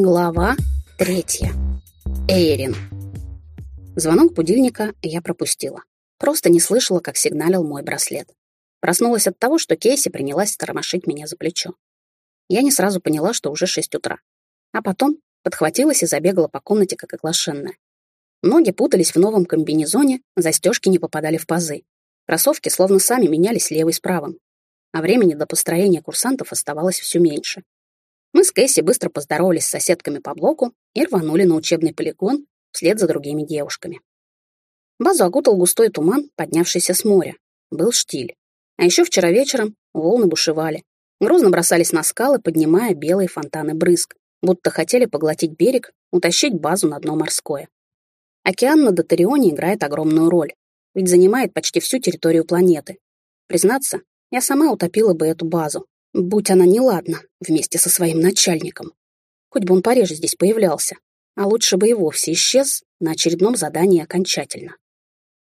Глава третья. Эйрин. Звонок будильника я пропустила. Просто не слышала, как сигналил мой браслет. Проснулась от того, что Кейси принялась тормошить меня за плечо. Я не сразу поняла, что уже шесть утра. А потом подхватилась и забегала по комнате, как оглашенная. Ноги путались в новом комбинезоне, застежки не попадали в пазы. Кроссовки словно сами менялись левый с правым. А времени до построения курсантов оставалось все меньше. Мы с Кэсси быстро поздоровались с соседками по блоку и рванули на учебный полигон вслед за другими девушками. Базу окутал густой туман, поднявшийся с моря. Был штиль. А еще вчера вечером волны бушевали. Грозно бросались на скалы, поднимая белые фонтаны брызг, будто хотели поглотить берег, утащить базу на дно морское. Океан на Дотарионе играет огромную роль, ведь занимает почти всю территорию планеты. Признаться, я сама утопила бы эту базу, Будь она неладна вместе со своим начальником. Хоть бы он пореже здесь появлялся, а лучше бы и вовсе исчез на очередном задании окончательно.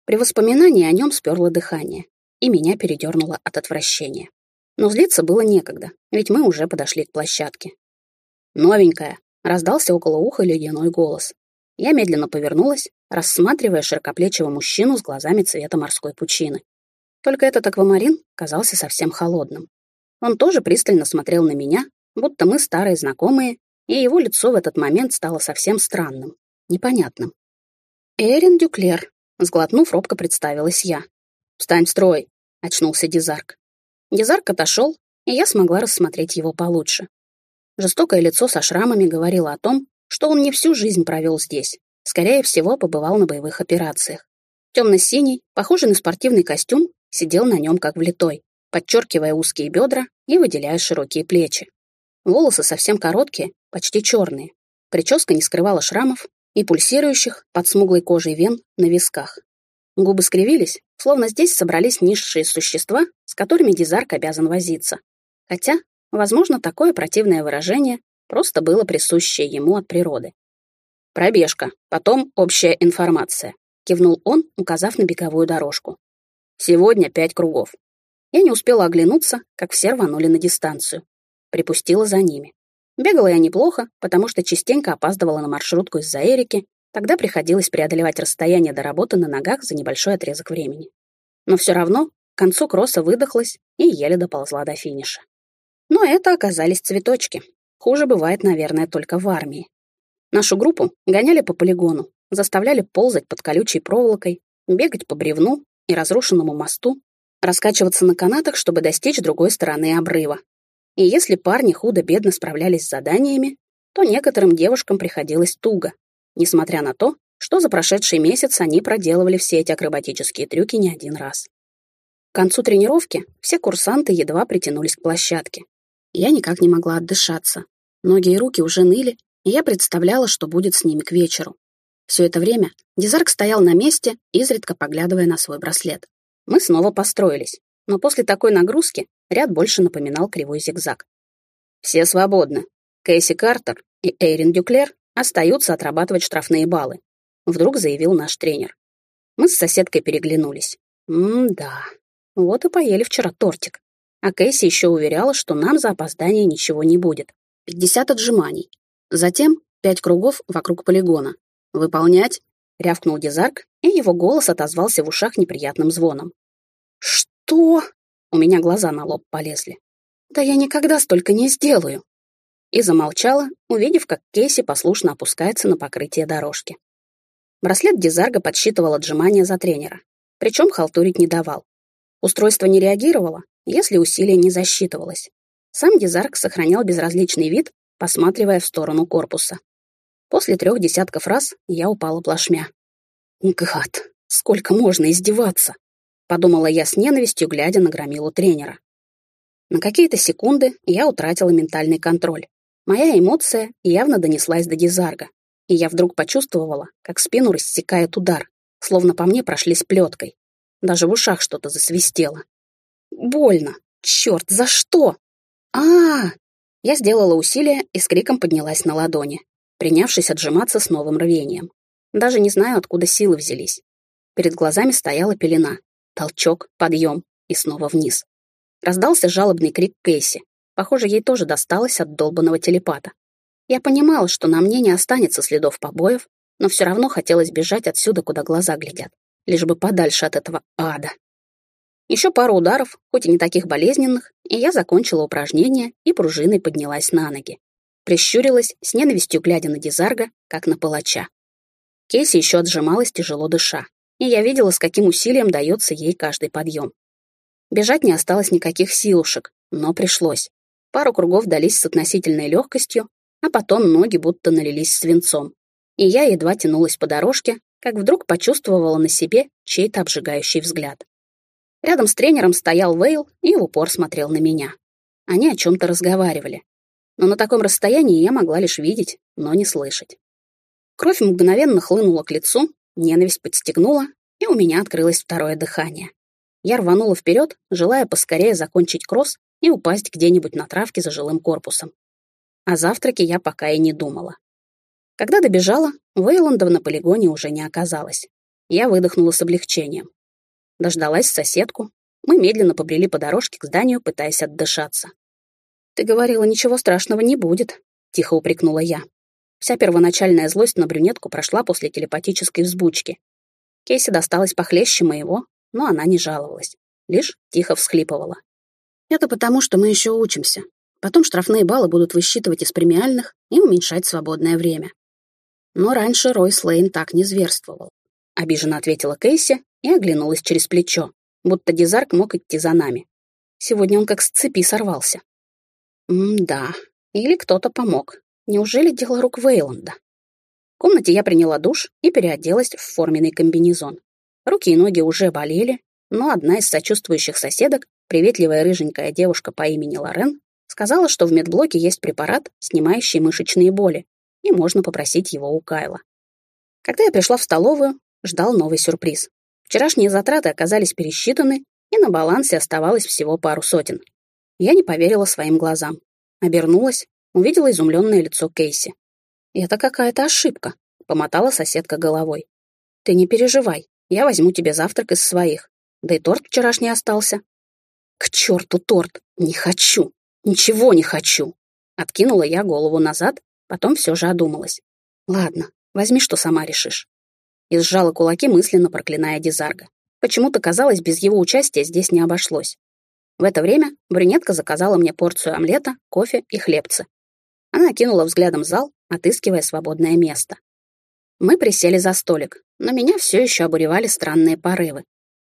При воспоминании о нем сперло дыхание, и меня передернуло от отвращения. Но злиться было некогда, ведь мы уже подошли к площадке. «Новенькая!» — раздался около уха ледяной голос. Я медленно повернулась, рассматривая широкоплечего мужчину с глазами цвета морской пучины. Только этот аквамарин казался совсем холодным. Он тоже пристально смотрел на меня, будто мы старые знакомые, и его лицо в этот момент стало совсем странным, непонятным. «Эрин Дюклер», — сглотнув, робко представилась я. «Встань в строй», — очнулся Дизарк. Дизарк отошел, и я смогла рассмотреть его получше. Жестокое лицо со шрамами говорило о том, что он не всю жизнь провел здесь, скорее всего, побывал на боевых операциях. Темно-синий, похожий на спортивный костюм, сидел на нем как влитой подчеркивая узкие бедра и выделяя широкие плечи. Волосы совсем короткие, почти черные. Прическа не скрывала шрамов и пульсирующих под смуглой кожей вен на висках. Губы скривились, словно здесь собрались низшие существа, с которыми Дизарк обязан возиться. Хотя, возможно, такое противное выражение просто было присущее ему от природы. «Пробежка, потом общая информация», — кивнул он, указав на беговую дорожку. «Сегодня пять кругов. Я не успела оглянуться, как все рванули на дистанцию. Припустила за ними. Бегала я неплохо, потому что частенько опаздывала на маршрутку из-за Эрики, тогда приходилось преодолевать расстояние до работы на ногах за небольшой отрезок времени. Но все равно к концу кросса выдохлась и еле доползла до финиша. Но это оказались цветочки. Хуже бывает, наверное, только в армии. Нашу группу гоняли по полигону, заставляли ползать под колючей проволокой, бегать по бревну и разрушенному мосту, раскачиваться на канатах, чтобы достичь другой стороны обрыва. И если парни худо-бедно справлялись с заданиями, то некоторым девушкам приходилось туго, несмотря на то, что за прошедший месяц они проделывали все эти акробатические трюки не один раз. К концу тренировки все курсанты едва притянулись к площадке. Я никак не могла отдышаться. Ноги и руки уже ныли, и я представляла, что будет с ними к вечеру. Все это время Дизарк стоял на месте, изредка поглядывая на свой браслет. Мы снова построились, но после такой нагрузки ряд больше напоминал кривой зигзаг. Все свободны. Кейси Картер и Эйрин Дюклер остаются отрабатывать штрафные баллы, вдруг заявил наш тренер. Мы с соседкой переглянулись. М-да, вот и поели вчера тортик. А Кейси еще уверяла, что нам за опоздание ничего не будет. 50 отжиманий. Затем пять кругов вокруг полигона. Выполнять — рявкнул Дизарк, и его голос отозвался в ушах неприятным звоном. «Что?» — у меня глаза на лоб полезли. «Да я никогда столько не сделаю!» И замолчала, увидев, как Кейси послушно опускается на покрытие дорожки. Браслет Дизарга подсчитывал отжимания за тренера, причем халтурить не давал. Устройство не реагировало, если усилие не засчитывалось. Сам Дизарг сохранял безразличный вид, посматривая в сторону корпуса. После трех десятков раз я упала плашмя. «Гад, сколько можно издеваться?» — подумала я с ненавистью, глядя на громилу тренера. На какие-то секунды я утратила ментальный контроль. Моя эмоция явно донеслась до Дизарга, и я вдруг почувствовала, как спину рассекает удар, словно по мне прошли с плеткой. Даже в ушах что-то засвистело. Больно. Черт, за что? а, -а, -а Я сделала усилие и с криком поднялась на ладони принявшись отжиматься с новым рвением. Даже не знаю, откуда силы взялись. Перед глазами стояла пелена. Толчок, подъем и снова вниз. Раздался жалобный крик Кейси. Похоже, ей тоже досталось от долбанного телепата. Я понимала, что на мне не останется следов побоев, но все равно хотелось бежать отсюда, куда глаза глядят, лишь бы подальше от этого ада. Еще пару ударов, хоть и не таких болезненных, и я закончила упражнение и пружиной поднялась на ноги. Прищурилась, с ненавистью глядя на Дизарга, как на палача. Кейси еще отжималась, тяжело дыша, и я видела, с каким усилием дается ей каждый подъем. Бежать не осталось никаких силушек, но пришлось. Пару кругов дались с относительной легкостью, а потом ноги будто налились свинцом. И я едва тянулась по дорожке, как вдруг почувствовала на себе чей-то обжигающий взгляд. Рядом с тренером стоял Вейл и в упор смотрел на меня. Они о чем-то разговаривали. Но на таком расстоянии я могла лишь видеть, но не слышать. Кровь мгновенно хлынула к лицу, ненависть подстегнула, и у меня открылось второе дыхание. Я рванула вперед, желая поскорее закончить кросс и упасть где-нибудь на травке за жилым корпусом. О завтраке я пока и не думала. Когда добежала, Вейландов на полигоне уже не оказалось. Я выдохнула с облегчением. Дождалась соседку. Мы медленно побрели по дорожке к зданию, пытаясь отдышаться. «Ты говорила, ничего страшного не будет», — тихо упрекнула я. Вся первоначальная злость на брюнетку прошла после телепатической взбучки. Кейси досталась похлеще моего, но она не жаловалась, лишь тихо всхлипывала. Это потому, что мы еще учимся. Потом штрафные баллы будут высчитывать из премиальных и уменьшать свободное время. Но раньше Рой Слейн так не зверствовал. Обиженно ответила Кейси и оглянулась через плечо, будто Дизарк мог идти за нами. Сегодня он как с цепи сорвался. М-да, или кто-то помог. Неужели дело рук Вейланда? В комнате я приняла душ и переоделась в форменный комбинезон. Руки и ноги уже болели, но одна из сочувствующих соседок, приветливая рыженькая девушка по имени Лорен, сказала, что в медблоке есть препарат, снимающий мышечные боли, и можно попросить его у Кайла. Когда я пришла в столовую, ждал новый сюрприз. Вчерашние затраты оказались пересчитаны, и на балансе оставалось всего пару сотен. Я не поверила своим глазам. Обернулась, увидела изумленное лицо Кейси. «Это какая-то ошибка», — помотала соседка головой. «Ты не переживай, я возьму тебе завтрак из своих. Да и торт вчерашний остался». «К черту торт! Не хочу! Ничего не хочу!» Откинула я голову назад, потом все же одумалась. «Ладно, возьми, что сама решишь» и сжала кулаки, мысленно проклиная Дизарга. Почему-то казалось, без его участия здесь не обошлось. В это время брюнетка заказала мне порцию омлета, кофе и хлебцы. Она окинула взглядом зал, отыскивая свободное место. Мы присели за столик, но меня все еще обуревали странные порывы.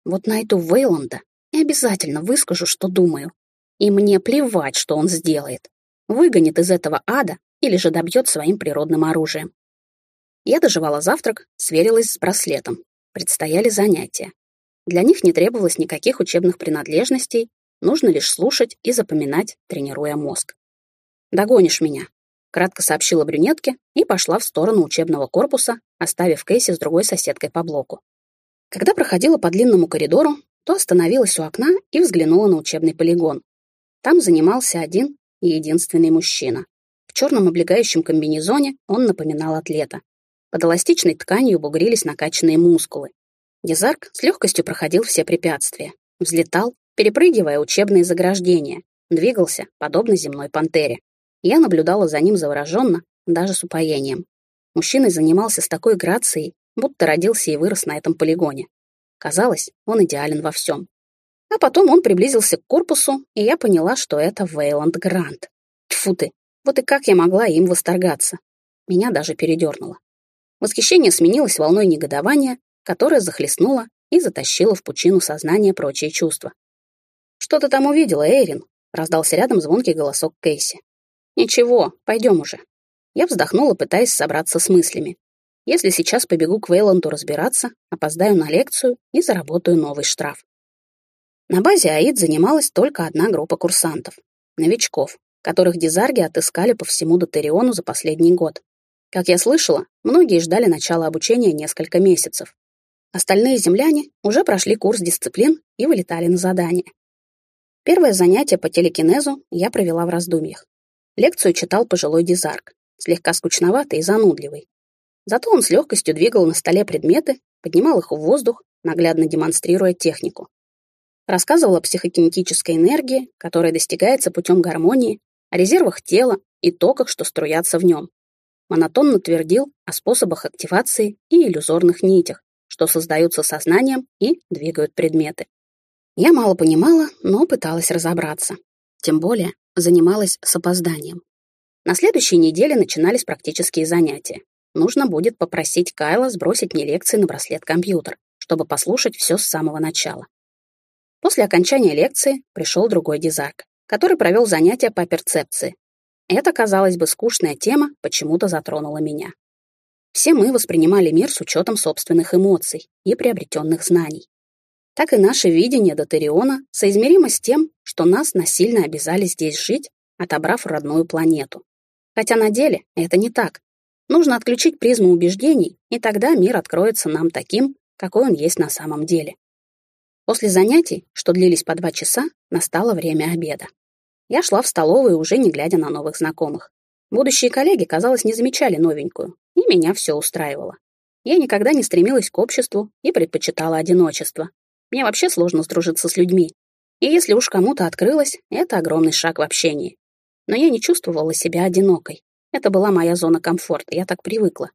Вот найду Вейланда и обязательно выскажу, что думаю. И мне плевать, что он сделает. Выгонит из этого ада или же добьет своим природным оружием. Я доживала завтрак, сверилась с браслетом. Предстояли занятия. Для них не требовалось никаких учебных принадлежностей, нужно лишь слушать и запоминать, тренируя мозг. «Догонишь меня», — кратко сообщила брюнетке и пошла в сторону учебного корпуса, оставив Кейси с другой соседкой по блоку. Когда проходила по длинному коридору, то остановилась у окна и взглянула на учебный полигон. Там занимался один и единственный мужчина. В черном облегающем комбинезоне он напоминал атлета. Под эластичной тканью бугрились накачанные мускулы. Дезарк с легкостью проходил все препятствия, взлетал, перепрыгивая учебные заграждения, двигался, подобно земной пантере. Я наблюдала за ним завороженно, даже с упоением. Мужчина занимался с такой грацией, будто родился и вырос на этом полигоне. Казалось, он идеален во всем. А потом он приблизился к корпусу, и я поняла, что это Вейланд Грант. Тьфу ты, вот и как я могла им восторгаться. Меня даже передернуло. Восхищение сменилось волной негодования, которая захлестнула и затащила в пучину сознания прочие чувства. «Что ты там увидела, Эйрин?» — раздался рядом звонкий голосок Кейси. «Ничего, пойдем уже». Я вздохнула, пытаясь собраться с мыслями. Если сейчас побегу к Вейланду разбираться, опоздаю на лекцию и заработаю новый штраф. На базе АИД занималась только одна группа курсантов, новичков, которых дизарги отыскали по всему Дотериону за последний год. Как я слышала, многие ждали начала обучения несколько месяцев. Остальные земляне уже прошли курс дисциплин и вылетали на задание. Первое занятие по телекинезу я провела в раздумьях. Лекцию читал пожилой дизарк, слегка скучноватый и занудливый. Зато он с легкостью двигал на столе предметы, поднимал их в воздух, наглядно демонстрируя технику. Рассказывал о психокинетической энергии, которая достигается путем гармонии, о резервах тела и токах, что струятся в нем. Монотонно твердил о способах активации и иллюзорных нитях, что создаются сознанием и двигают предметы. Я мало понимала, но пыталась разобраться. Тем более занималась с опозданием. На следующей неделе начинались практические занятия. Нужно будет попросить Кайла сбросить мне лекции на браслет-компьютер, чтобы послушать все с самого начала. После окончания лекции пришел другой дизарк, который провел занятия по перцепции. Эта, казалось бы, скучная тема почему-то затронула меня. Все мы воспринимали мир с учетом собственных эмоций и приобретенных знаний. Так и наше видение Дотериона соизмеримо с тем, что нас насильно обязали здесь жить, отобрав родную планету. Хотя на деле это не так. Нужно отключить призму убеждений, и тогда мир откроется нам таким, какой он есть на самом деле. После занятий, что длились по два часа, настало время обеда. Я шла в столовую, уже не глядя на новых знакомых. Будущие коллеги, казалось, не замечали новенькую, и меня все устраивало. Я никогда не стремилась к обществу и предпочитала одиночество. Мне вообще сложно сдружиться с людьми. И если уж кому-то открылось, это огромный шаг в общении. Но я не чувствовала себя одинокой. Это была моя зона комфорта, я так привыкла.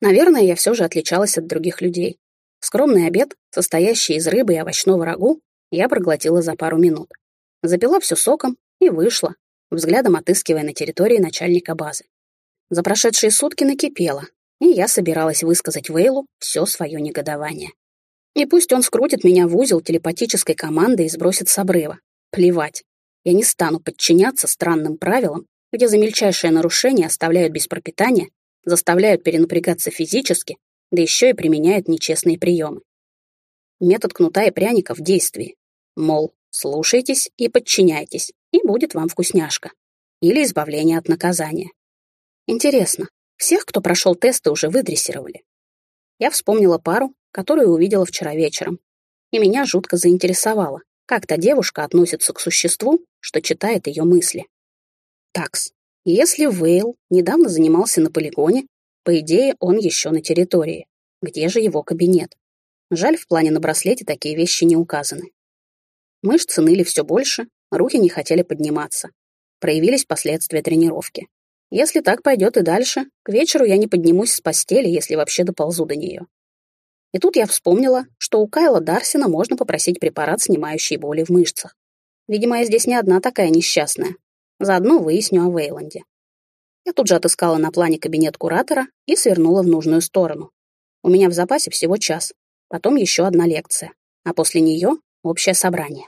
Наверное, я все же отличалась от других людей. Скромный обед, состоящий из рыбы и овощного рагу, я проглотила за пару минут. Запила все соком и вышла, взглядом отыскивая на территории начальника базы. За прошедшие сутки накипело, и я собиралась высказать Вейлу все свое негодование. И пусть он скрутит меня в узел телепатической команды и сбросит с обрыва. Плевать. Я не стану подчиняться странным правилам, где за мельчайшее нарушение оставляют без пропитания, заставляют перенапрягаться физически да еще и применяют нечестные приемы. Метод кнута и пряника в действии. Мол, слушайтесь и подчиняйтесь, и будет вам вкусняшка. Или избавление от наказания. Интересно, всех, кто прошел тесты, уже выдрессировали? Я вспомнила пару, которую увидела вчера вечером, и меня жутко заинтересовало, как та девушка относится к существу, что читает ее мысли. Такс, если Вейл недавно занимался на полигоне, по идее, он еще на территории. Где же его кабинет? Жаль, в плане на браслете такие вещи не указаны. Мышцы ныли все больше, руки не хотели подниматься. Проявились последствия тренировки. Если так пойдет и дальше, к вечеру я не поднимусь с постели, если вообще доползу до нее. И тут я вспомнила, что у Кайла Дарсина можно попросить препарат, снимающий боли в мышцах. Видимо, я здесь не одна такая несчастная. Заодно выясню о Вейланде. Я тут же отыскала на плане кабинет куратора и свернула в нужную сторону. У меня в запасе всего час, потом еще одна лекция, а после нее общее собрание.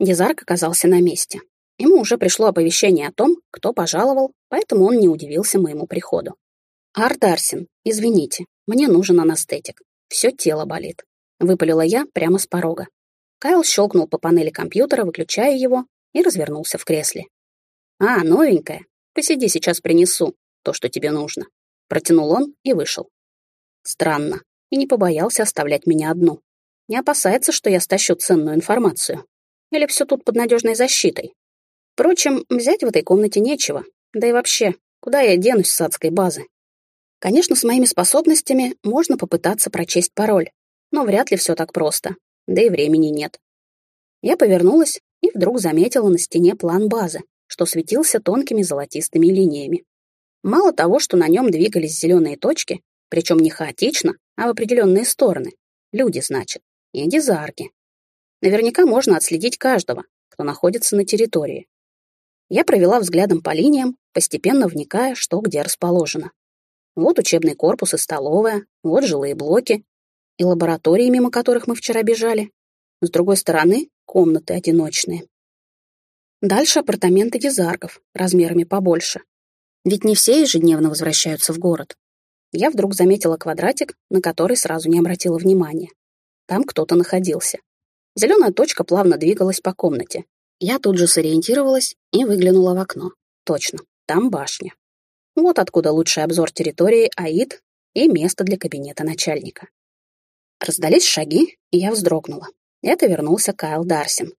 Дизарк оказался на месте. Ему уже пришло оповещение о том, кто пожаловал, поэтому он не удивился моему приходу. «Ардарсин, извините, мне нужен анестетик. Все тело болит», — выпалила я прямо с порога. Кайл щелкнул по панели компьютера, выключая его, и развернулся в кресле. «А, новенькая. Посиди, сейчас принесу то, что тебе нужно. Протянул он и вышел. Странно. И не побоялся оставлять меня одну. Не опасается, что я стащу ценную информацию. Или все тут под надежной защитой. Впрочем, взять в этой комнате нечего. Да и вообще, куда я денусь с адской базы? Конечно, с моими способностями можно попытаться прочесть пароль, но вряд ли все так просто. Да и времени нет. Я повернулась и вдруг заметила на стене план базы, что светился тонкими золотистыми линиями. Мало того, что на нем двигались зеленые точки, причем не хаотично, а в определенные стороны. Люди, значит, и дизарки. Наверняка можно отследить каждого, кто находится на территории. Я провела взглядом по линиям, постепенно вникая, что где расположено. Вот учебный корпус и столовая, вот жилые блоки и лаборатории, мимо которых мы вчера бежали. С другой стороны — комнаты одиночные. Дальше апартаменты дизаргов, размерами побольше. Ведь не все ежедневно возвращаются в город. Я вдруг заметила квадратик, на который сразу не обратила внимания. Там кто-то находился. Зеленая точка плавно двигалась по комнате. Я тут же сориентировалась и выглянула в окно. Точно, там башня. Вот откуда лучший обзор территории АИД и место для кабинета начальника. Раздались шаги, и я вздрогнула. Это вернулся Кайл Дарсин,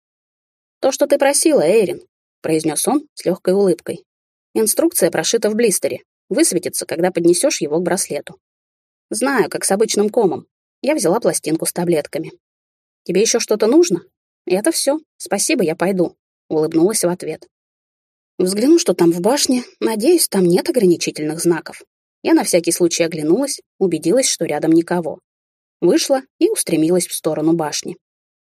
«То, что ты просила, Эйрин», — произнес он с легкой улыбкой. «Инструкция прошита в блистере. Высветится, когда поднесешь его к браслету. Знаю, как с обычным комом. Я взяла пластинку с таблетками. Тебе еще что-то нужно? Это все. Спасибо, я пойду», — улыбнулась в ответ. Взгляну, что там в башне. Надеюсь, там нет ограничительных знаков. Я на всякий случай оглянулась, убедилась, что рядом никого. Вышла и устремилась в сторону башни.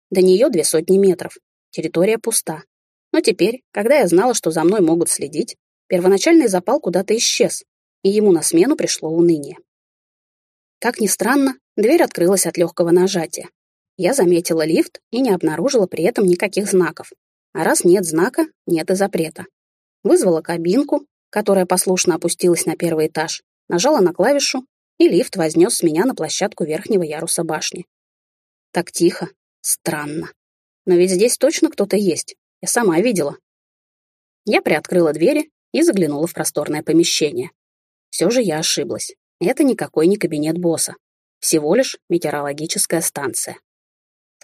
До нее две сотни метров. Территория пуста. Но теперь, когда я знала, что за мной могут следить, первоначальный запал куда-то исчез, и ему на смену пришло уныние. Как ни странно, дверь открылась от легкого нажатия. Я заметила лифт и не обнаружила при этом никаких знаков. А раз нет знака, нет и запрета. Вызвала кабинку, которая послушно опустилась на первый этаж, нажала на клавишу, и лифт вознес с меня на площадку верхнего яруса башни. Так тихо, странно. Но ведь здесь точно кто-то есть. Я сама видела. Я приоткрыла двери и заглянула в просторное помещение. Все же я ошиблась. Это никакой не кабинет босса. Всего лишь метеорологическая станция.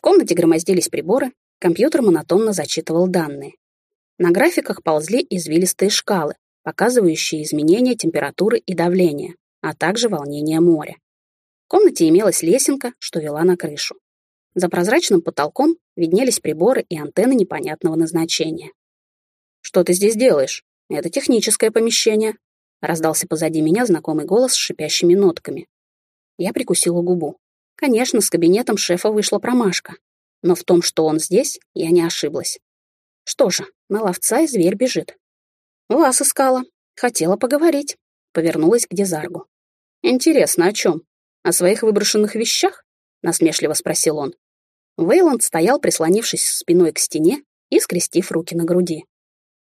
Комнате громоздились приборы, компьютер монотонно зачитывал данные. На графиках ползли извилистые шкалы, показывающие изменения температуры и давления, а также волнение моря. В комнате имелась лесенка, что вела на крышу. За прозрачным потолком виднелись приборы и антенны непонятного назначения. «Что ты здесь делаешь? Это техническое помещение», — раздался позади меня знакомый голос с шипящими нотками. Я прикусила губу. Конечно, с кабинетом шефа вышла промашка. Но в том, что он здесь, я не ошиблась. Что же, на ловца и зверь бежит. Вас искала. Хотела поговорить. Повернулась к Дезаргу. Интересно, о чем? О своих выброшенных вещах? Насмешливо спросил он. Вейланд стоял, прислонившись спиной к стене и скрестив руки на груди.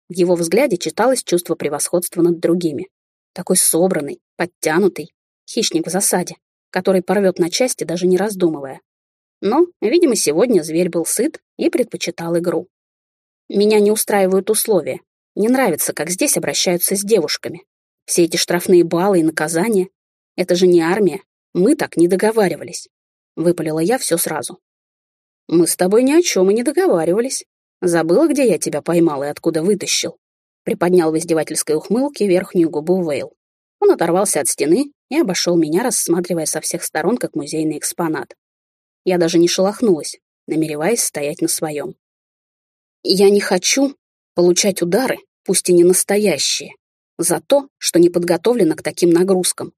В его взгляде читалось чувство превосходства над другими. Такой собранный, подтянутый, хищник в засаде, который порвет на части, даже не раздумывая. Но, видимо, сегодня зверь был сыт и предпочитал игру. Меня не устраивают условия. Не нравится, как здесь обращаются с девушками. Все эти штрафные баллы и наказания. Это же не армия. Мы так не договаривались. Выпалила я все сразу. Мы с тобой ни о чем и не договаривались. Забыла, где я тебя поймал и откуда вытащил. Приподнял в издевательской ухмылке верхнюю губу Вейл. Он оторвался от стены и обошел меня, рассматривая со всех сторон как музейный экспонат. Я даже не шелохнулась, намереваясь стоять на своем. Я не хочу получать удары, пусть и не настоящие, за то, что не подготовлена к таким нагрузкам.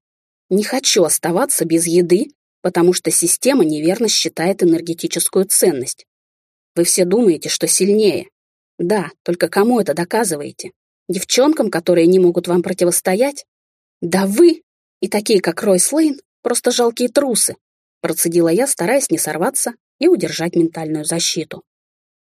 Не хочу оставаться без еды, потому что система неверно считает энергетическую ценность. Вы все думаете, что сильнее. Да, только кому это доказываете? Девчонкам, которые не могут вам противостоять? Да вы и такие, как Рой Слейн, просто жалкие трусы, процедила я, стараясь не сорваться и удержать ментальную защиту.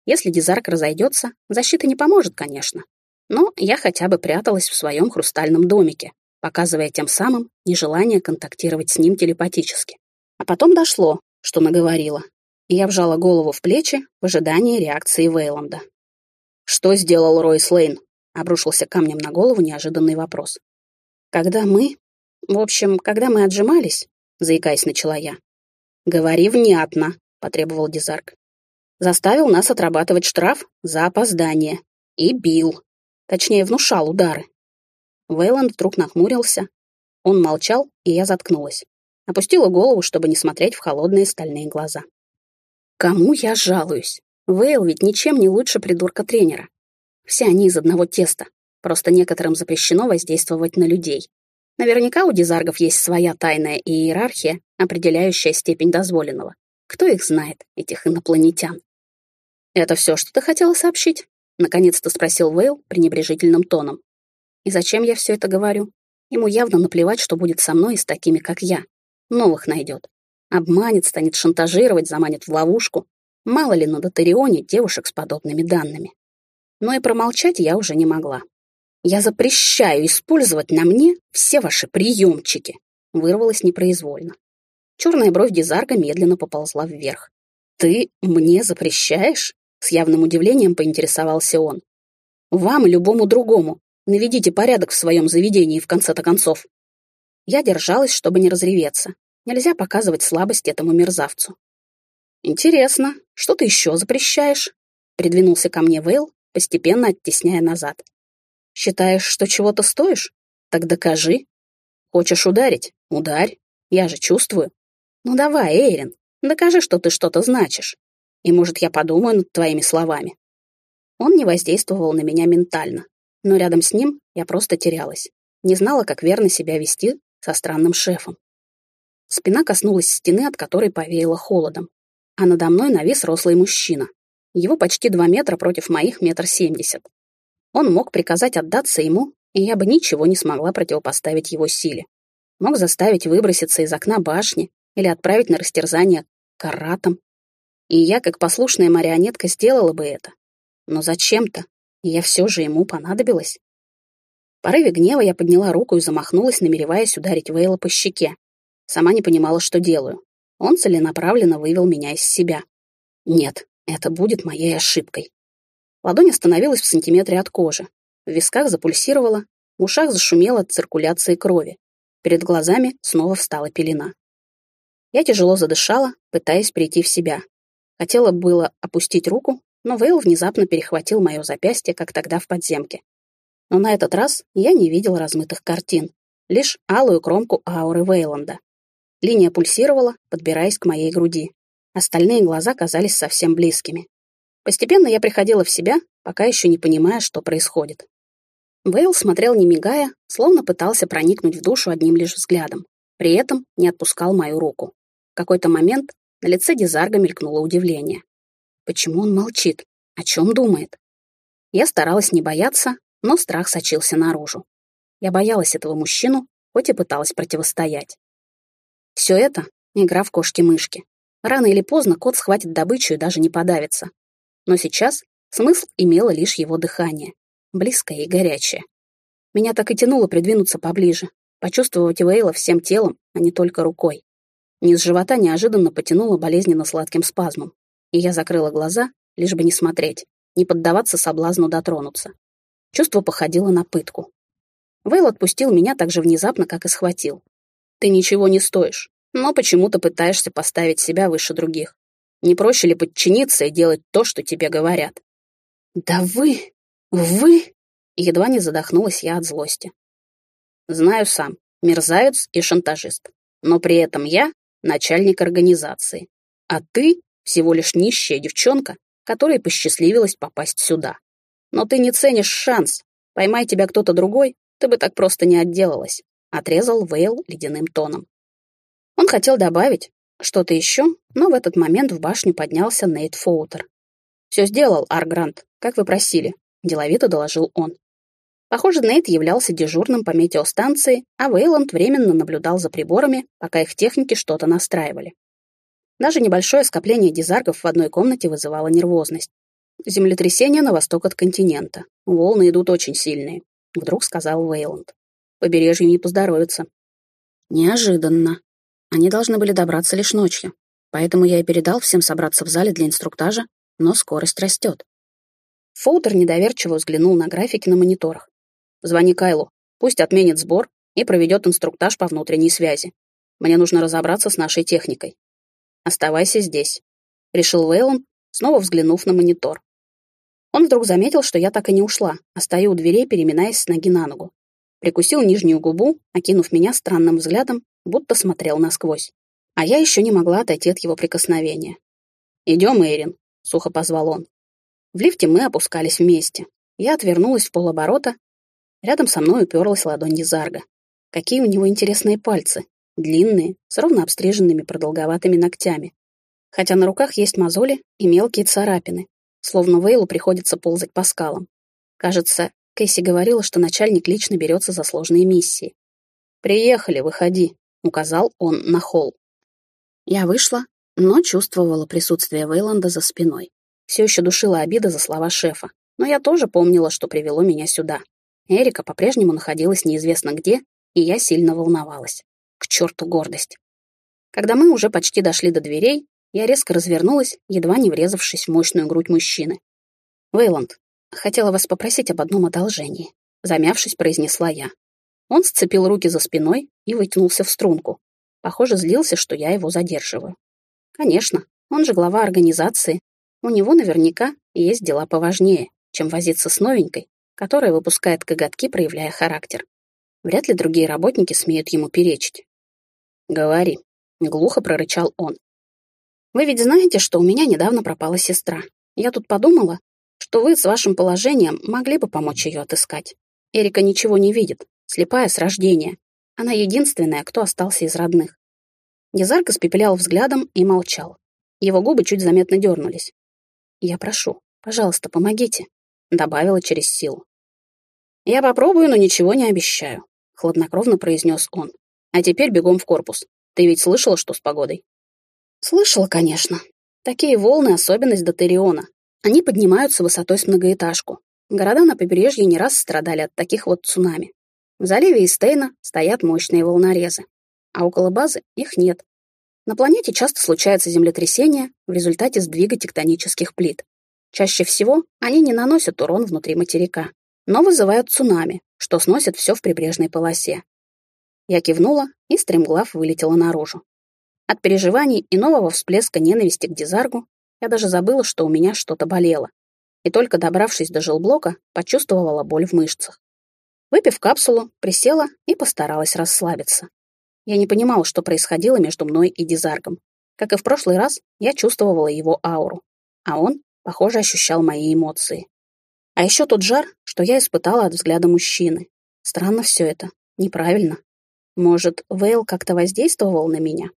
Если Дизарк разойдется, защита не поможет, конечно. Но я хотя бы пряталась в своем хрустальном домике, показывая тем самым нежелание контактировать с ним телепатически. А потом дошло, что наговорила, и я вжала голову в плечи в ожидании реакции Вейланда. «Что сделал Рой Слейн?» — обрушился камнем на голову неожиданный вопрос. «Когда мы... В общем, когда мы отжимались...» — заикаясь, начала я. «Говори внятно», — потребовал Дизарк заставил нас отрабатывать штраф за опоздание. И бил. Точнее, внушал удары. Вейланд вдруг нахмурился. Он молчал, и я заткнулась. Опустила голову, чтобы не смотреть в холодные стальные глаза. Кому я жалуюсь? Вейл ведь ничем не лучше придурка-тренера. Все они из одного теста. Просто некоторым запрещено воздействовать на людей. Наверняка у дизаргов есть своя тайная иерархия, определяющая степень дозволенного. Кто их знает, этих инопланетян? «Это все, что ты хотела сообщить?» — наконец-то спросил Вейл пренебрежительным тоном. «И зачем я все это говорю? Ему явно наплевать, что будет со мной и с такими, как я. Новых найдет. Обманет, станет шантажировать, заманит в ловушку. Мало ли на Дотарионе девушек с подобными данными. Но и промолчать я уже не могла. «Я запрещаю использовать на мне все ваши приемчики», — вырвалась непроизвольно. Черная бровь Дизарга медленно поползла вверх. «Ты мне запрещаешь?» С явным удивлением поинтересовался он. «Вам и любому другому. Наведите порядок в своем заведении в конце-то концов». Я держалась, чтобы не разреветься. Нельзя показывать слабость этому мерзавцу. «Интересно, что ты еще запрещаешь?» Придвинулся ко мне Вейл, постепенно оттесняя назад. «Считаешь, что чего-то стоишь? Так докажи. Хочешь ударить? Ударь. Я же чувствую. Ну давай, Эйрин, докажи, что ты что-то значишь. И, может, я подумаю над твоими словами. Он не воздействовал на меня ментально. но рядом с ним я просто терялась. Не знала, как верно себя вести со странным шефом. Спина коснулась стены, от которой повеяло холодом, а надо мной навис рослый мужчина. Его почти два метра против моих метр семьдесят. Он мог приказать отдаться ему, и я бы ничего не смогла противопоставить его силе. Мог заставить выброситься из окна башни или отправить на растерзание каратом. И я, как послушная марионетка, сделала бы это. Но зачем-то я все же ему понадобилась. В порыве гнева я подняла руку и замахнулась, намереваясь ударить Вейла по щеке. Сама не понимала, что делаю. Он целенаправленно вывел меня из себя. Нет, это будет моей ошибкой. Ладонь остановилась в сантиметре от кожи. В висках запульсировала, в ушах зашумела от циркуляции крови. Перед глазами снова встала пелена. Я тяжело задышала, пытаясь прийти в себя. Хотела было опустить руку, но Вейл внезапно перехватил мое запястье, как тогда в подземке. Но на этот раз я не видел размытых картин, лишь алую кромку ауры Вейланда. Линия пульсировала, подбираясь к моей груди. Остальные глаза казались совсем близкими. Постепенно я приходила в себя, пока еще не понимая, что происходит. Вейл смотрел не мигая, словно пытался проникнуть в душу одним лишь взглядом. При этом не отпускал мою руку. В какой-то момент на лице Дизарга мелькнуло удивление. Почему он молчит? О чем думает? Я старалась не бояться, но страх сочился наружу. Я боялась этого мужчину, хоть и пыталась противостоять. Все это — игра в кошки-мышки. Рано или поздно кот схватит добычу и даже не подавится. Но сейчас смысл имело лишь его дыхание, близкое и горячее. Меня так и тянуло придвинуться поближе, почувствовать Вейла всем телом, а не только рукой. Низ живота неожиданно потянуло болезненно сладким спазмом и я закрыла глаза, лишь бы не смотреть, не поддаваться соблазну дотронуться. Чувство походило на пытку. Вейл отпустил меня так же внезапно, как и схватил. «Ты ничего не стоишь, но почему-то пытаешься поставить себя выше других. Не проще ли подчиниться и делать то, что тебе говорят?» «Да вы... вы...» Едва не задохнулась я от злости. «Знаю сам, мерзавец и шантажист. Но при этом я начальник организации. А ты всего лишь нищая девчонка, которой посчастливилось попасть сюда. Но ты не ценишь шанс. Поймай тебя кто-то другой, ты бы так просто не отделалась», — отрезал Вейл ледяным тоном. Он хотел добавить что-то еще, но в этот момент в башню поднялся Нейт Фоутер. «Все сделал, Аргрант, как вы просили», — деловито доложил он. Похоже, Нейт являлся дежурным по метеостанции, а Вейланд временно наблюдал за приборами, пока их техники что-то настраивали. Даже небольшое скопление дизаргов в одной комнате вызывало нервозность. «Землетрясение на восток от континента. Волны идут очень сильные», — вдруг сказал Вейланд. «Побережью не поздоровится». Неожиданно. Они должны были добраться лишь ночью, поэтому я и передал всем собраться в зале для инструктажа, но скорость растет. Фоутер недоверчиво взглянул на графики на мониторах. «Звони Кайлу, пусть отменит сбор и проведет инструктаж по внутренней связи. Мне нужно разобраться с нашей техникой. «Оставайся здесь», — решил Вейлон, снова взглянув на монитор. Он вдруг заметил, что я так и не ушла, а стою у дверей, переминаясь с ноги на ногу. Прикусил нижнюю губу, окинув меня странным взглядом, будто смотрел насквозь. А я еще не могла отойти от его прикосновения. «Идем, Эйрин», — сухо позвал он. В лифте мы опускались вместе. Я отвернулась в полоборота. Рядом со мной уперлась ладонь Дизарга. Какие у него интересные пальцы длинные, с ровно обстриженными продолговатыми ногтями. Хотя на руках есть мозоли и мелкие царапины, словно Вейлу приходится ползать по скалам. Кажется, Кэсси говорила, что начальник лично берется за сложные миссии. «Приехали, выходи», — указал он на холл. Я вышла, но чувствовала присутствие Вейланда за спиной. Все еще душила обида за слова шефа, но я тоже помнила, что привело меня сюда. Эрика по-прежнему находилась неизвестно где, и я сильно волновалась. К черту гордость. Когда мы уже почти дошли до дверей, я резко развернулась, едва не врезавшись в мощную грудь мужчины. «Вейланд, хотела вас попросить об одном одолжении», замявшись, произнесла я. Он сцепил руки за спиной и вытянулся в струнку. Похоже, злился, что я его задерживаю. Конечно, он же глава организации. У него наверняка есть дела поважнее, чем возиться с новенькой, которая выпускает коготки, проявляя характер. Вряд ли другие работники смеют ему перечить. «Говори», — глухо прорычал он. «Вы ведь знаете, что у меня недавно пропала сестра. Я тут подумала, что вы с вашим положением могли бы помочь ее отыскать. Эрика ничего не видит, слепая с рождения. Она единственная, кто остался из родных. Дезарк испепелял взглядом и молчал. Его губы чуть заметно дернулись. «Я прошу, пожалуйста, помогите», — добавила через силу. «Я попробую, но ничего не обещаю», — хладнокровно произнес он. «А теперь бегом в корпус. Ты ведь слышала, что с погодой?» «Слышала, конечно. Такие волны — особенность Дотериона. Они поднимаются высотой с многоэтажку. Города на побережье не раз страдали от таких вот цунами. В заливе Истейна стоят мощные волнорезы, а около базы их нет. На планете часто случаются землетрясения в результате сдвига тектонических плит. Чаще всего они не наносят урон внутри материка, но вызывают цунами, что сносит все в прибрежной полосе. Я кивнула, и стремглав вылетела наружу. От переживаний и нового всплеска ненависти к Дизаргу я даже забыла, что у меня что-то болело. И только добравшись до жилблока, почувствовала боль в мышцах. Выпив капсулу, присела и постаралась расслабиться. Я не понимала, что происходило между мной и Дизаргом. Как и в прошлый раз, я чувствовала его ауру, а он, похоже, ощущал мои эмоции. А еще тот жар, что я испытала от взгляда мужчины. Странно все это, неправильно. Может, Вейл как-то воздействовал на меня?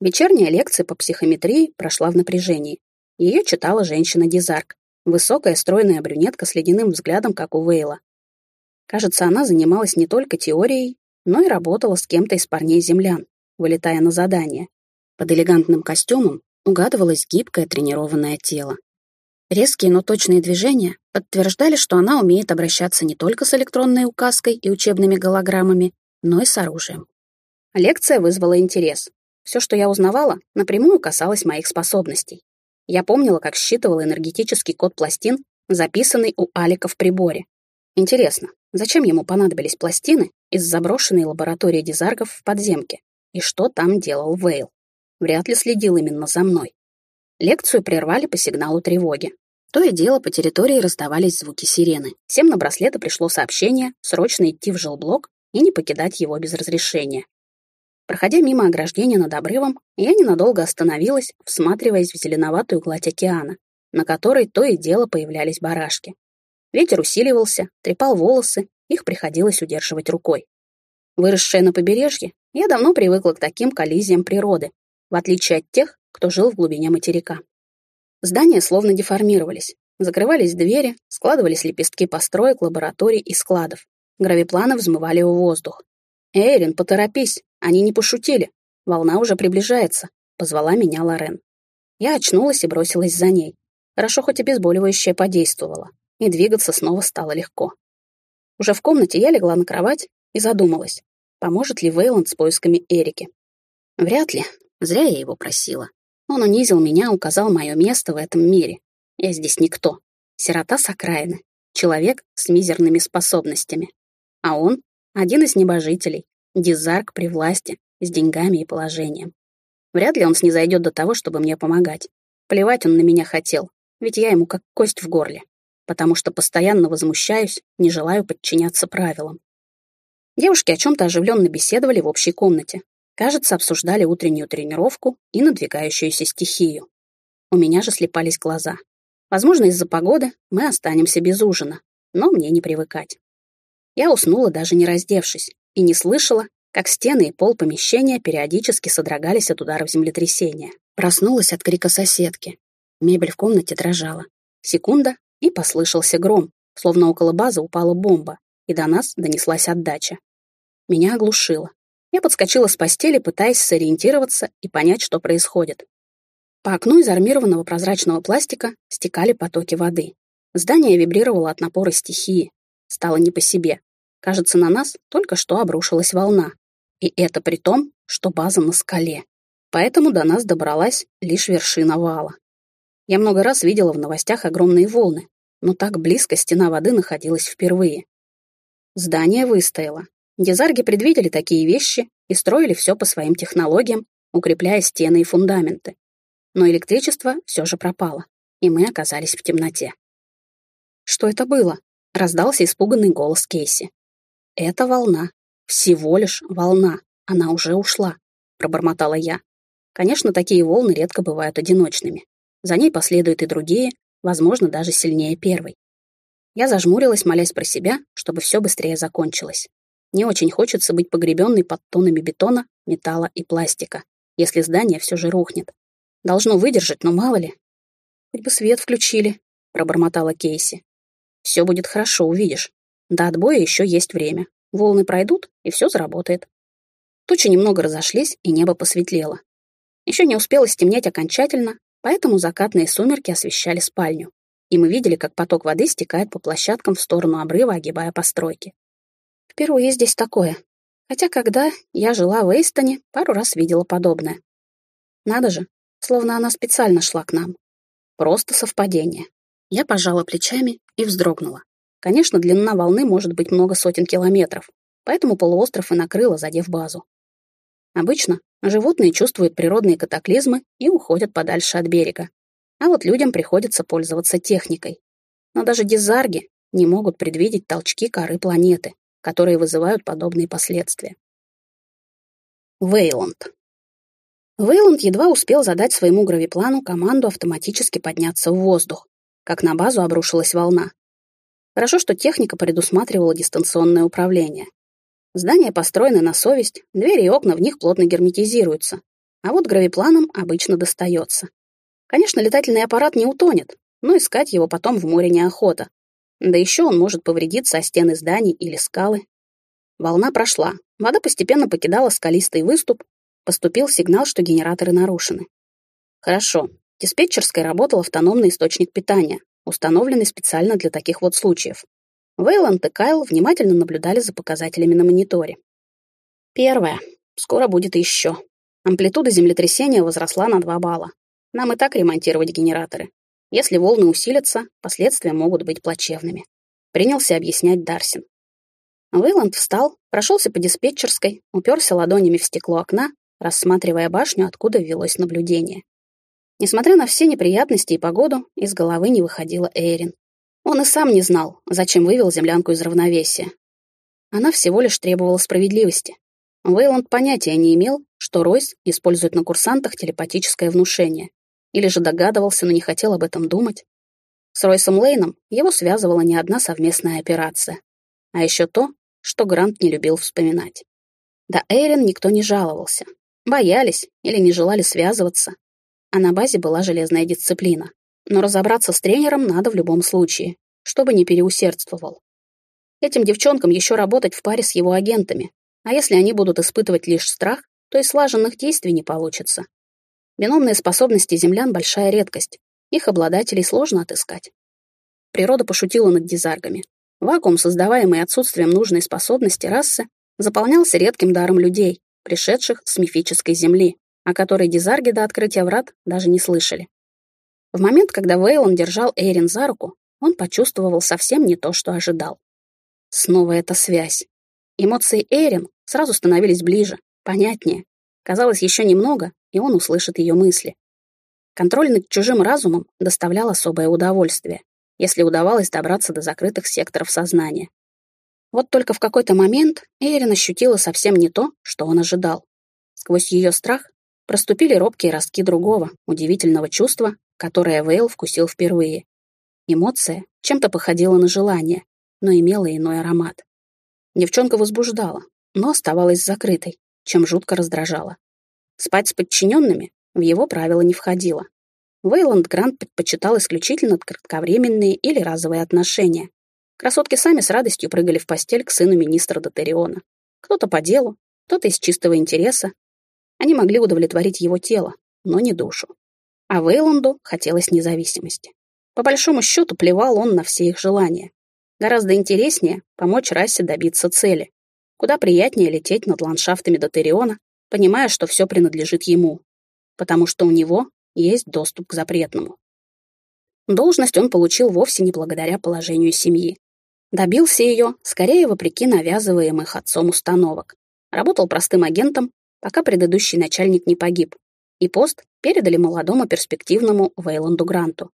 Вечерняя лекция по психометрии прошла в напряжении. Ее читала женщина Дизарк, высокая стройная брюнетка с ледяным взглядом, как у Вейла. Кажется, она занималась не только теорией, но и работала с кем-то из парней-землян, вылетая на задание. Под элегантным костюмом угадывалось гибкое тренированное тело. Резкие, но точные движения подтверждали, что она умеет обращаться не только с электронной указкой и учебными голограммами, но и с оружием. Лекция вызвала интерес. Все, что я узнавала, напрямую касалось моих способностей. Я помнила, как считывала энергетический код пластин, записанный у Алика в приборе. Интересно, зачем ему понадобились пластины из заброшенной лаборатории дизаргов в подземке? И что там делал Вейл? Вряд ли следил именно за мной. Лекцию прервали по сигналу тревоги. То и дело по территории раздавались звуки сирены. Всем на браслеты пришло сообщение срочно идти в жилблок и не покидать его без разрешения. Проходя мимо ограждения над обрывом, я ненадолго остановилась, всматриваясь в зеленоватую гладь океана, на которой то и дело появлялись барашки. Ветер усиливался, трепал волосы, их приходилось удерживать рукой. Выросшая на побережье, я давно привыкла к таким коллизиям природы, в отличие от тех, кто жил в глубине материка. Здания словно деформировались, закрывались двери, складывались лепестки построек, лабораторий и складов. Гравипланы взмывали в воздух. «Эйрин, поторопись, они не пошутили. Волна уже приближается», — позвала меня Лорен. Я очнулась и бросилась за ней. Хорошо, хоть обезболивающее подействовало и двигаться снова стало легко. Уже в комнате я легла на кровать и задумалась, поможет ли Вейланд с поисками Эрики. Вряд ли, зря я его просила. Он унизил меня, указал мое место в этом мире. Я здесь никто. Сирота с окраины. Человек с мизерными способностями. А он — один из небожителей, дизарк при власти, с деньгами и положением. Вряд ли он снизойдет до того, чтобы мне помогать. Плевать он на меня хотел, ведь я ему как кость в горле потому что постоянно возмущаюсь, не желаю подчиняться правилам. Девушки о чем-то оживленно беседовали в общей комнате. Кажется, обсуждали утреннюю тренировку и надвигающуюся стихию. У меня же слепались глаза. Возможно, из-за погоды мы останемся без ужина, но мне не привыкать. Я уснула, даже не раздевшись, и не слышала, как стены и пол помещения периодически содрогались от ударов землетрясения. Проснулась от крика соседки. Мебель в комнате дрожала. Секунда, и послышался гром, словно около базы упала бомба, и до нас донеслась отдача. Меня оглушило. Я подскочила с постели, пытаясь сориентироваться и понять, что происходит. По окну из армированного прозрачного пластика стекали потоки воды. Здание вибрировало от напора стихии. Стало не по себе. Кажется, на нас только что обрушилась волна. И это при том, что база на скале. Поэтому до нас добралась лишь вершина вала. Я много раз видела в новостях огромные волны, но так близко стена воды находилась впервые. Здание выстояло. Дезарги предвидели такие вещи и строили все по своим технологиям, укрепляя стены и фундаменты. Но электричество все же пропало, и мы оказались в темноте. «Что это было?» — раздался испуганный голос Кейси. «Это волна. Всего лишь волна. Она уже ушла», — пробормотала я. Конечно, такие волны редко бывают одиночными. За ней последуют и другие, возможно, даже сильнее первой. Я зажмурилась, молясь про себя, чтобы все быстрее закончилось. Не очень хочется быть погребенной под тоннами бетона, металла и пластика, если здание все же рухнет. Должно выдержать, но мало ли. Хоть бы свет включили, пробормотала Кейси. Все будет хорошо, увидишь. До отбоя еще есть время. Волны пройдут, и все заработает. Тучи немного разошлись, и небо посветлело. Еще не успело стемнеть окончательно, поэтому закатные сумерки освещали спальню, и мы видели, как поток воды стекает по площадкам в сторону обрыва, огибая постройки. Впервые здесь такое. Хотя когда я жила в Эйстоне, пару раз видела подобное. Надо же, словно она специально шла к нам. Просто совпадение. Я пожала плечами и вздрогнула. Конечно, длина волны может быть много сотен километров, поэтому полуостров и накрыло, задев базу. Обычно животные чувствуют природные катаклизмы и уходят подальше от берега. А вот людям приходится пользоваться техникой. Но даже дизарги не могут предвидеть толчки коры планеты, которые вызывают подобные последствия. Вейланд. Вейланд едва успел задать своему гравиплану команду автоматически подняться в воздух, как на базу обрушилась волна. Хорошо, что техника предусматривала дистанционное управление. Здания построены на совесть, двери и окна в них плотно герметизируются, а вот гравипланом обычно достается. Конечно, летательный аппарат не утонет, но искать его потом в море неохота, да еще он может повредиться о стены зданий или скалы. Волна прошла, вода постепенно покидала скалистый выступ, поступил сигнал, что генераторы нарушены. Хорошо, диспетчерской работал автономный источник питания, установленный специально для таких вот случаев. Вейланд и Кайл внимательно наблюдали за показателями на мониторе. Первое. Скоро будет еще. Амплитуда землетрясения возросла на 2 балла. Нам и так ремонтировать генераторы. Если волны усилятся, последствия могут быть плачевными. Принялся объяснять Дарсин. Вейланд встал, прошелся по диспетчерской, уперся ладонями в стекло окна, рассматривая башню, откуда велось наблюдение. Несмотря на все неприятности и погоду, из головы не выходила Эйрин. Он и сам не знал, зачем вывел землянку из равновесия. Она всего лишь требовала справедливости. Вейланд понятия не имел, что Ройс использует на курсантах телепатическое внушение, или же догадывался, но не хотел об этом думать. С Ройсом Лейном его связывала не одна совместная операция. А еще то, что Грант не любил вспоминать. Да Эйрин никто не жаловался. Боялись или не желали связываться. А на базе была железная дисциплина. Но разобраться с тренером надо в любом случае, чтобы не переусердствовал. Этим девчонкам еще работать в паре с его агентами. А если они будут испытывать лишь страх, то и слаженных действий не получится. Биномные способности землян — большая редкость. Их обладателей сложно отыскать. Природа пошутила над дизаргами. Вакуум, создаваемый отсутствием нужной способности расы, заполнялся редким даром людей, пришедших с мифической земли, о которой дизарги до открытия врат даже не слышали. В момент, когда Вейлон держал Эйрин за руку, он почувствовал совсем не то, что ожидал. Снова эта связь. Эмоции Эйрин сразу становились ближе, понятнее. Казалось, еще немного, и он услышит ее мысли. Контроль над чужим разумом доставлял особое удовольствие, если удавалось добраться до закрытых секторов сознания. Вот только в какой-то момент Эйрин ощутила совсем не то, что он ожидал. Сквозь ее страх проступили робкие ростки другого, удивительного чувства, которое Вейл вкусил впервые. Эмоция чем-то походила на желание, но имела иной аромат. Девчонка возбуждала, но оставалась закрытой, чем жутко раздражала. Спать с подчиненными в его правила не входило. Вейланд Грант предпочитал исключительно кратковременные или разовые отношения. Красотки сами с радостью прыгали в постель к сыну министра Дотериона. Кто-то по делу, кто-то из чистого интереса. Они могли удовлетворить его тело, но не душу. А Вейланду хотелось независимости. По большому счету плевал он на все их желания. Гораздо интереснее помочь расе добиться цели. Куда приятнее лететь над ландшафтами Дотериона понимая, что все принадлежит ему, потому что у него есть доступ к запретному. Должность он получил вовсе не благодаря положению семьи. Добился ее, скорее, вопреки навязываемых отцом установок. Работал простым агентом, пока предыдущий начальник не погиб, и пост передали молодому перспективному Вейланду Гранту.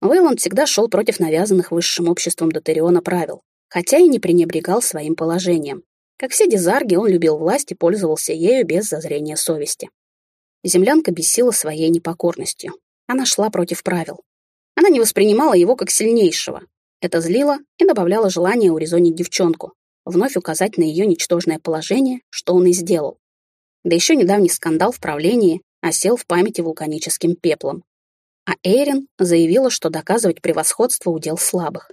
Вейланд всегда шел против навязанных высшим обществом Дотериона правил, хотя и не пренебрегал своим положением. Как все дизарги, он любил власть и пользовался ею без зазрения совести. Землянка бесила своей непокорностью. Она шла против правил. Она не воспринимала его как сильнейшего. Это злило и добавляло желание урезонить девчонку, вновь указать на ее ничтожное положение, что он и сделал. Да еще недавний скандал в правлении осел в памяти вулканическим пеплом. А Эйрин заявила, что доказывать превосходство удел слабых.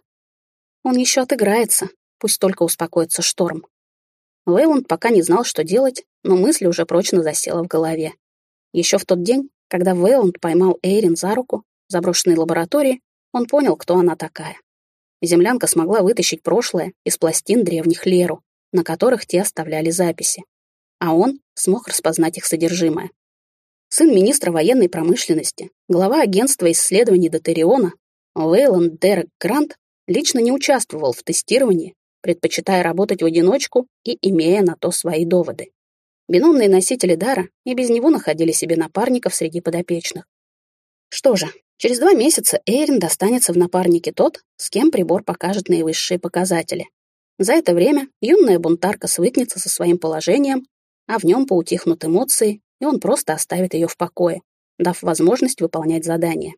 Он еще отыграется, пусть только успокоится шторм. Вейланд пока не знал, что делать, но мысль уже прочно засела в голове. Еще в тот день, когда Вейланд поймал Эйрин за руку в заброшенной лаборатории, он понял, кто она такая. Землянка смогла вытащить прошлое из пластин древних Леру, на которых те оставляли записи. А он смог распознать их содержимое. Сын министра военной промышленности, глава агентства исследований Дотериона, Вейланд Дерек Грант лично не участвовал в тестировании предпочитая работать в одиночку и имея на то свои доводы. Биномные носители дара и без него находили себе напарников среди подопечных. Что же, через два месяца Эйрин достанется в напарнике тот, с кем прибор покажет наивысшие показатели. За это время юная бунтарка свыкнется со своим положением, а в нем поутихнут эмоции, и он просто оставит ее в покое, дав возможность выполнять задание.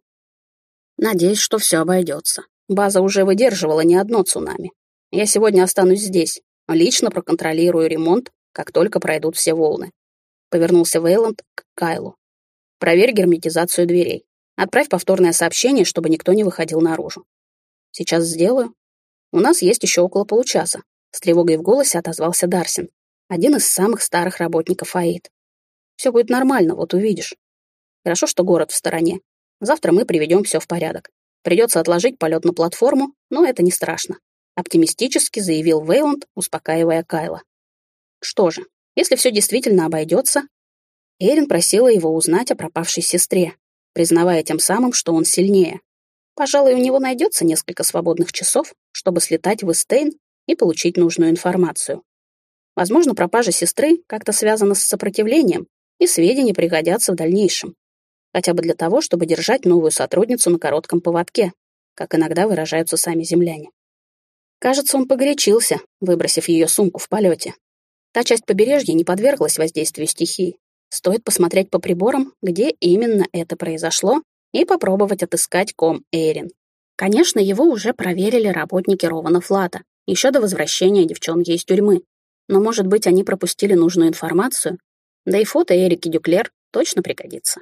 Надеюсь, что все обойдется. База уже выдерживала не одно цунами, я сегодня останусь здесь, лично проконтролирую ремонт, как только пройдут все волны. Повернулся Вейланд к Кайлу. Проверь герметизацию дверей. Отправь повторное сообщение, чтобы никто не выходил наружу. Сейчас сделаю. У нас есть еще около получаса. С тревогой в голосе отозвался Дарсин, один из самых старых работников АИД. Все будет нормально, вот увидишь. Хорошо, что город в стороне. Завтра мы приведем все в порядок. Придется отложить полет на платформу, но это не страшно оптимистически заявил Вейланд, успокаивая Кайла. Что же, если все действительно обойдется, Эрин просила его узнать о пропавшей сестре, признавая тем самым, что он сильнее. Пожалуй, у него найдется несколько свободных часов, чтобы слетать в Эстейн и получить нужную информацию. Возможно, пропажа сестры как-то связана с сопротивлением, и сведения пригодятся в дальнейшем. Хотя бы для того, чтобы держать новую сотрудницу на коротком поводке, как иногда выражаются сами земляне. Кажется, он погорячился, выбросив ее сумку в полете. Та часть побережья не подверглась воздействию стихии. Стоит посмотреть по приборам, где именно это произошло, и попробовать отыскать ком Эйрин. Конечно, его уже проверили работники Рована Флата, еще до возвращения девчонки из тюрьмы. Но, может быть, они пропустили нужную информацию, да и фото Эрики Дюклер точно пригодится.